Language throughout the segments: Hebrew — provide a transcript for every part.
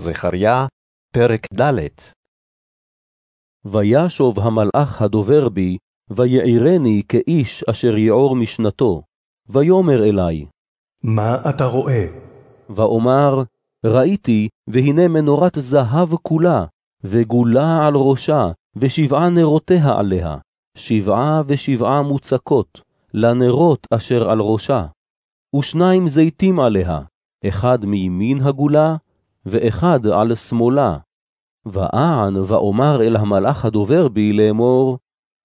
זכריה, פרק ד' וישוב המלאך הדובר בי, ויעירני כאיש אשר יעור משנתו, ויאמר אלי, מה אתה רואה? ואומר, ראיתי, והנה מנורת זהב כולה, וגולה על ראשה, ושבעה נרותיה עליה, שבעה ושבעה מוצקות, לנרות אשר על ראשה, ושניים זיתים עליה, אחד מימין הגולה, ואחד על שמאלה. ואען ואומר אל המלאך הדובר בי לאמור,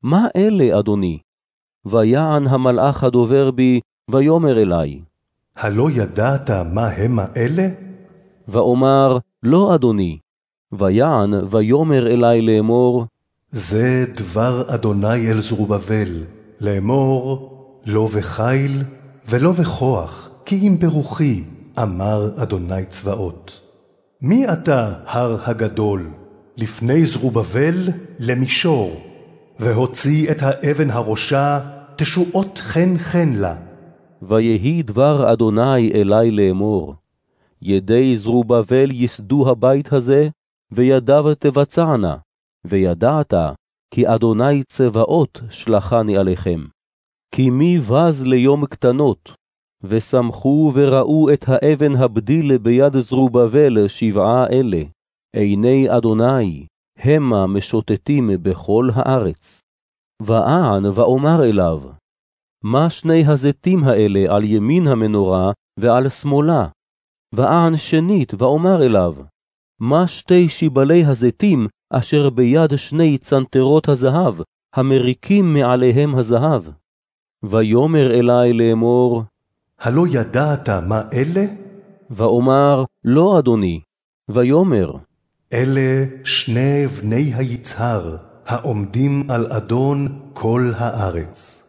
מה אלה, אדוני? ויען המלאך הדובר בי, ויאמר אלי, הלא ידעת מה המה אלה? ואומר, לא, אדוני. ויען ויאמר אלי לאמור, זה דבר אדוני אל זרובבל, לאמור, לא בחיל ולא בכוח, כי אם ברוחי, אמר אדוני צבאות. מי אתה, הר הגדול, לפני זרובבל למישור, והוציא את האבן הראשה, תשועות חן חן לה. ויהי דבר אדוני אלי לאמור, ידי זרובבל יסדו הבית הזה, וידיו תבצענה, וידעת כי אדוני צבאות שלחני עליכם. כי מי בז ליום קטנות, ושמחו וראו את האבן הבדיל ביד זרובבל שבעה אלה, עיני אדוני, המה משוטטים בכל הארץ. ואען ואומר אליו, מה שני הזיתים האלה על ימין המנורה ועל שמאלה? ואען שנית ואומר אליו, מה שתי שיבלי הזיתים אשר ביד שני צנתרות הזהב, המריקים מעליהם הזהב? ויאמר אלי לאמור, הלא ידעת מה אלה? ואומר, לא, אדוני. ויאמר, אלה שני בני היצהר, העומדים על אדון כל הארץ.